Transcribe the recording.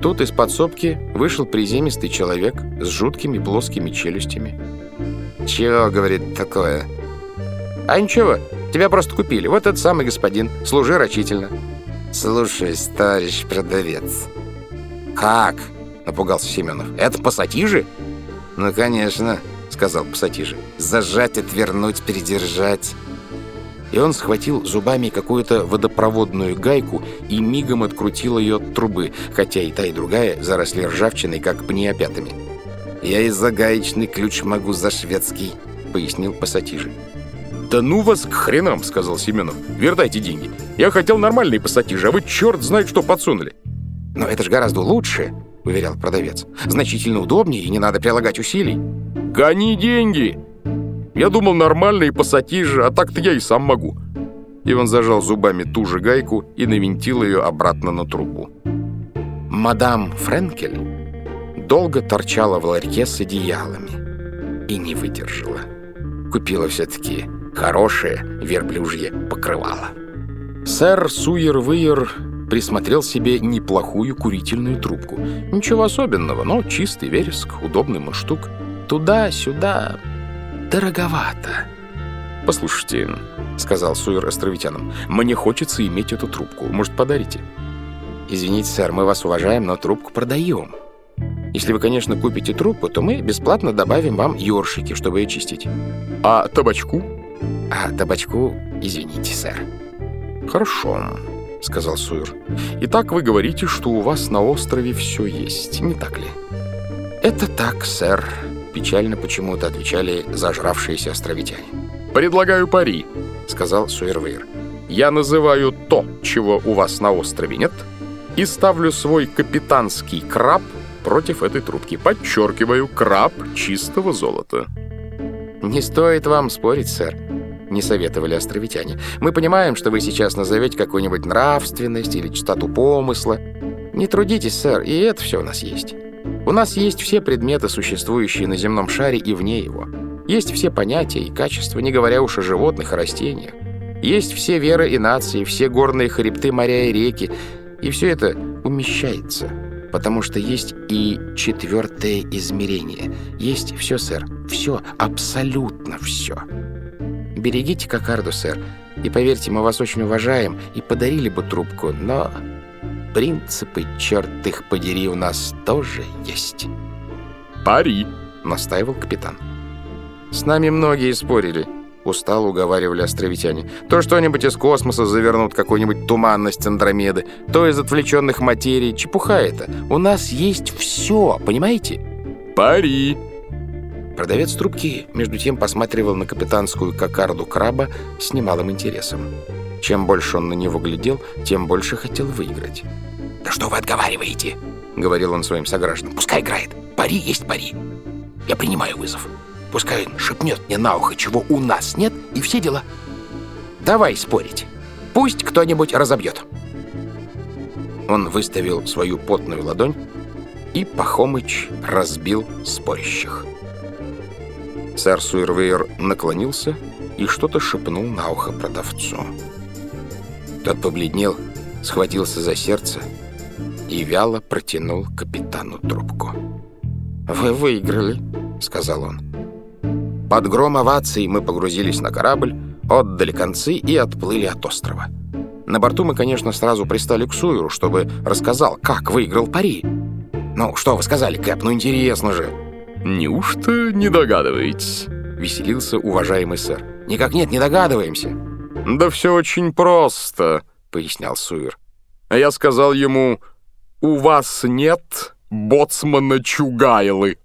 Тут из подсобки вышел приземистый человек с жуткими плоскими челюстями. «Чего, — говорит, — такое?» «А ничего, тебя просто купили. Вот этот самый господин. Служи рачительно». «Слушаюсь, товарищ продавец». «Как?» — напугался Семенов. «Это пассатижи?» «Ну, конечно», — сказал пассатижи. «Зажать, отвернуть, передержать». И он схватил зубами какую-то водопроводную гайку и мигом открутил ее от трубы, хотя и та, и другая заросли ржавчиной, как пни опятами. «Я и за гаечный ключ могу за шведский», — пояснил пассатижи. «Да ну вас к хренам!» — сказал Семенов. «Вердайте деньги. Я хотел нормальные пассатижи, а вы черт знает что подсунули». «Но это же гораздо лучше», — уверял продавец. «Значительно удобнее и не надо прилагать усилий». «Гони деньги!» Я думал, нормальные пассатижи, а так-то я и сам могу». И он зажал зубами ту же гайку и навинтил ее обратно на трубу. Мадам Френкель долго торчала в ларьке с одеялами и не выдержала. Купила все-таки хорошее верблюжье покрывало. Сэр Суер-Выер присмотрел себе неплохую курительную трубку. Ничего особенного, но чистый вереск, удобный мундштук. Туда-сюда, дороговато. «Послушайте», — сказал Суир островитянам, — «мне хочется иметь эту трубку. Может, подарите?» «Извините, сэр, мы вас уважаем, но трубку продаем. Если вы, конечно, купите трубку, то мы бесплатно добавим вам ёршики, чтобы ее чистить». «А табачку?» «А табачку, извините, сэр». «Хорошо», — сказал Суир. «Итак, вы говорите, что у вас на острове все есть, не так ли?» «Это так, сэр», печально почему-то отвечали зажравшиеся островитяне. «Предлагаю пари», — сказал Суэрвейр. «Я называю то, чего у вас на острове нет, и ставлю свой капитанский краб против этой трубки. Подчеркиваю, краб чистого золота». «Не стоит вам спорить, сэр», — не советовали островитяне. «Мы понимаем, что вы сейчас назовете какую-нибудь нравственность или чистоту помысла. Не трудитесь, сэр, и это все у нас есть». У нас есть все предметы, существующие на земном шаре и вне его. Есть все понятия и качества, не говоря уж о животных и растениях. Есть все веры и нации, все горные хребты, моря и реки. И все это умещается, потому что есть и четвертое измерение. Есть все, сэр, все, абсолютно все. Берегите кокарду, сэр, и поверьте, мы вас очень уважаем и подарили бы трубку, но принципы, черт их подери, у нас тоже есть. «Пари!» — настаивал капитан. «С нами многие спорили», — устало уговаривали островитяне. «То что-нибудь из космоса завернут, какую-нибудь туманность Андромеды, то из отвлеченных материй. Чепуха это. У нас есть все, понимаете?» «Пари!» Продавец трубки, между тем, посматривал на капитанскую кокарду краба с немалым интересом. Чем больше он на него глядел, тем больше хотел выиграть. «Да что вы отговариваете?» — говорил он своим согражданам. «Пускай играет. Пари есть пари. Я принимаю вызов. Пускай он шепнет мне на ухо, чего у нас нет, и все дела. Давай спорить. Пусть кто-нибудь разобьет». Он выставил свою потную ладонь, и Пахомыч разбил спорящих. Сэр Суэрвейер наклонился и что-то шепнул на ухо продавцу. Тот побледнел, схватился за сердце и вяло протянул капитану трубку. «Вы выиграли», — сказал он. Под гром оваций мы погрузились на корабль, отдали концы и отплыли от острова. На борту мы, конечно, сразу пристали к Суиру, чтобы рассказал, как выиграл пари. «Ну, что вы сказали, Кэп? Ну, интересно же!» «Неужто не догадываетесь?» — веселился уважаемый сэр. «Никак нет, не догадываемся». «Да все очень просто», — пояснял Суир. А я сказал ему, «У вас нет боцмана Чугайлы».